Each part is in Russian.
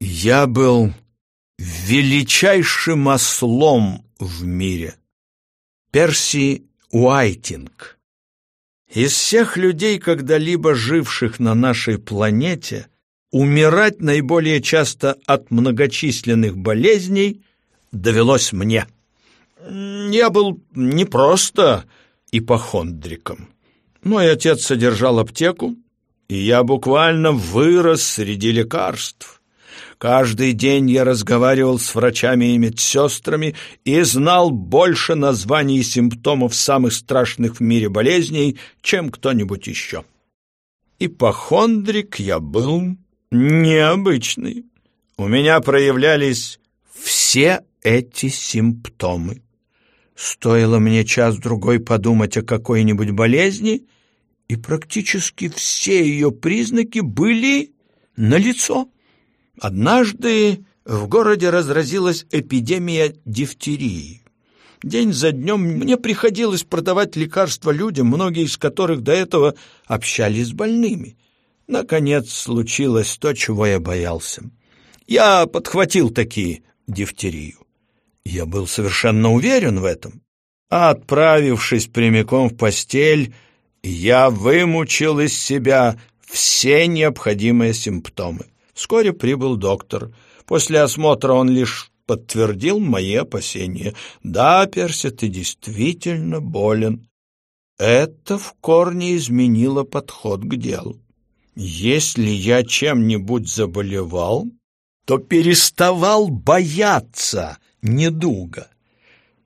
Я был величайшим ослом в мире. Перси Уайтинг. Из всех людей, когда-либо живших на нашей планете, умирать наиболее часто от многочисленных болезней довелось мне. Я был не просто ипохондриком. Мой отец содержал аптеку, и я буквально вырос среди лекарств. Каждый день я разговаривал с врачами и медсестрами и знал больше названий и симптомов самых страшных в мире болезней, чем кто-нибудь еще. Ипохондрик я был необычный. У меня проявлялись все эти симптомы. Стоило мне час-другой подумать о какой-нибудь болезни, и практически все ее признаки были налицо. Однажды в городе разразилась эпидемия дифтерии. День за днем мне приходилось продавать лекарства людям, многие из которых до этого общались с больными. Наконец случилось то, чего я боялся. Я подхватил такие дифтерию. Я был совершенно уверен в этом. А отправившись прямиком в постель, я вымучил из себя все необходимые симптомы. Вскоре прибыл доктор. После осмотра он лишь подтвердил мои опасения. «Да, Перси, ты действительно болен». Это в корне изменило подход к делу. Если я чем-нибудь заболевал, то переставал бояться недуга.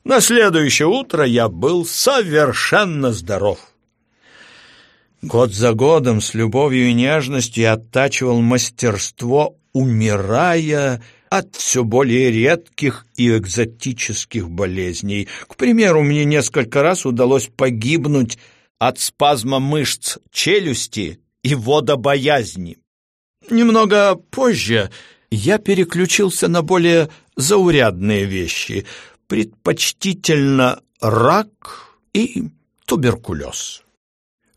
На следующее утро я был совершенно здоров. Год за годом с любовью и нежностью оттачивал мастерство, умирая от все более редких и экзотических болезней. К примеру, мне несколько раз удалось погибнуть от спазма мышц челюсти и водобоязни. Немного позже я переключился на более заурядные вещи, предпочтительно рак и туберкулез.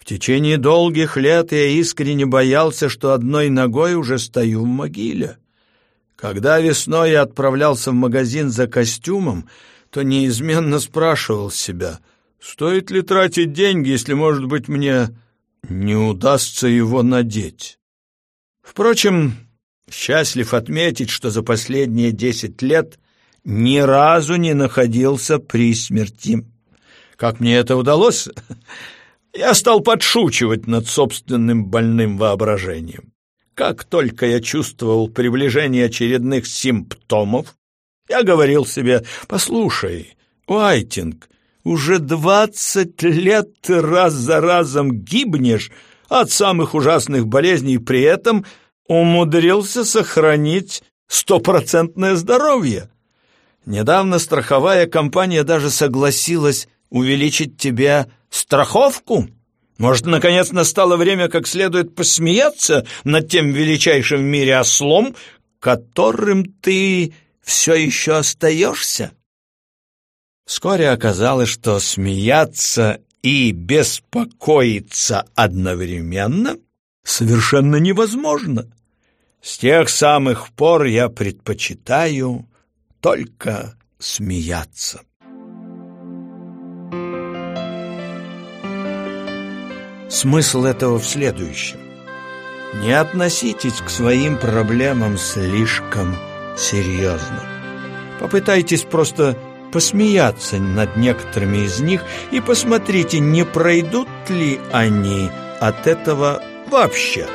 В течение долгих лет я искренне боялся, что одной ногой уже стою в могиле. Когда весной я отправлялся в магазин за костюмом, то неизменно спрашивал себя, стоит ли тратить деньги, если, может быть, мне не удастся его надеть. Впрочем, Счастлив отметить, что за последние десять лет ни разу не находился при смерти. Как мне это удалось? Я стал подшучивать над собственным больным воображением. Как только я чувствовал приближение очередных симптомов, я говорил себе, «Послушай, Уайтинг, уже двадцать лет ты раз за разом гибнешь от самых ужасных болезней, при этом — умудрился сохранить стопроцентное здоровье. Недавно страховая компания даже согласилась увеличить тебе страховку. Может, наконец настало время как следует посмеяться над тем величайшим в мире ослом, которым ты все еще остаешься? Вскоре оказалось, что смеяться и беспокоиться одновременно совершенно невозможно. С тех самых пор я предпочитаю только смеяться. Смысл этого в следующем. Не относитесь к своим проблемам слишком серьезно. Попытайтесь просто посмеяться над некоторыми из них и посмотрите, не пройдут ли они от этого вообще.